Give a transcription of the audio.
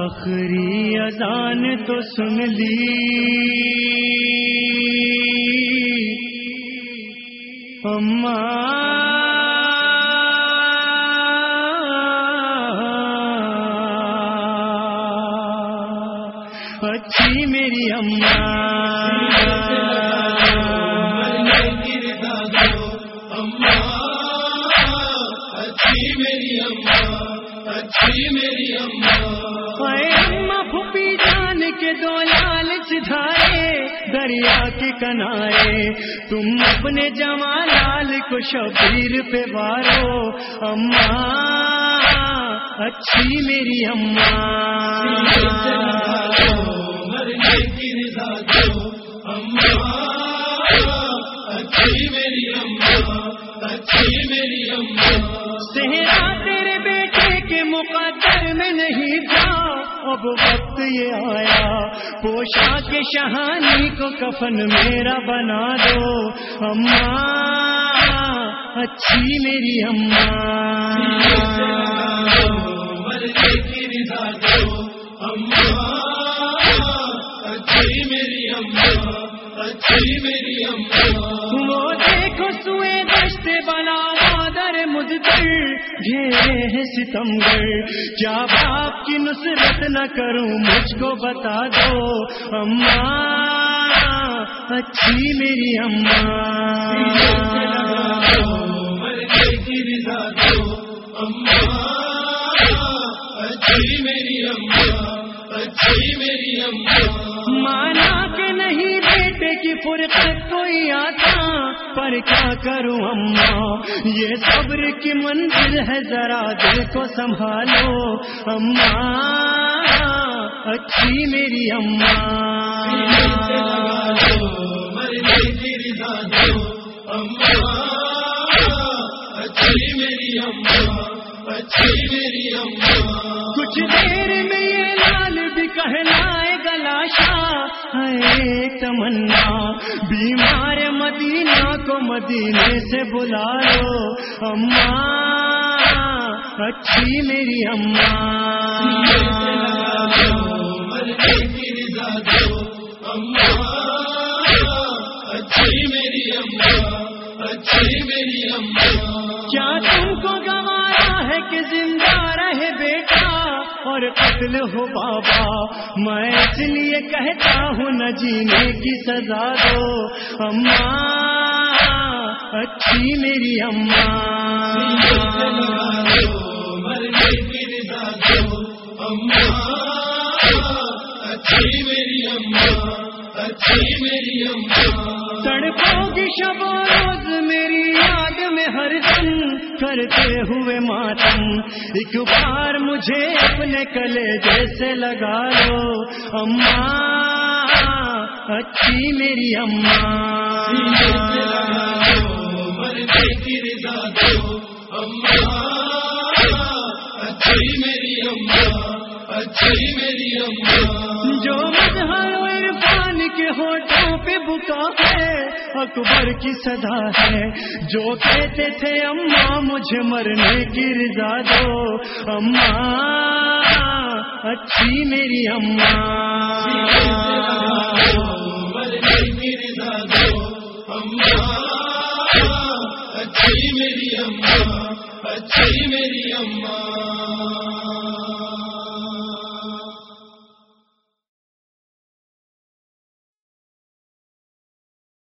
آخری اذان تو سن لی۔ اچھی میری اچھی میری اچھی میری اماں کے دو لال چائے دریا کے کنارے۔ تم اپنے جمع لال کو شبیر پہ بارو اماں، اچھی میری اماں۔ اب وقت یہ آیا۔ پوشا کے شہانی کو کفن میرا بنا دو۔ اماں اچھی میری اماں۔ اچھی میری اچھی میری وہ دیکھو گھیرے ہیں ستمگر کیا باپ کی نصرت نہ کروں، مجھ کو بتا دو۔ اماں اچھی میری اماں اچھی میری اماں اچھی میری مانا نہیں بیٹے کی فرقت کوئی آتا، پر کیا کروں اماں یہ صبر کی منزل ہے، ذرا دل کو سنبھالو۔ اماں اچھی میری اماں اچھی میری اچھی میری کچھ دیر میں یہ لال بھی کہلائے گلاشا ہے تمنا۔ بیمار مدینہ کو مدینے سے بلا لو۔ اماں، اچھی میری اماں۔ اچھی میری کیا تم کو گوارا ہے کہ زندہ رہے بیٹا؟ اور قتل ہو بابا۔ میں اس لیے کہتا ہوں نہ جینے کی سزا دو۔ اماں اچھی میری اماں اچھی میری اچھی میری سڑکوں کی شب روز میری یاد میں ہر دن کرتے ہوئے ماتم۔ ایک بار مجھے اپنے کلے جیسے لگا لو۔ اماں، اچھی میری اماں اچھی میری جو مظہر عرفان کے ہوٹوں پہ بکا ہے اکبر کی صدا ہے۔ جو کہتے تھے اماں مجھے مرنے کی رضا دو۔ اماں اچھی میری اماں۔ اچھی میری اچھی میری اماں۔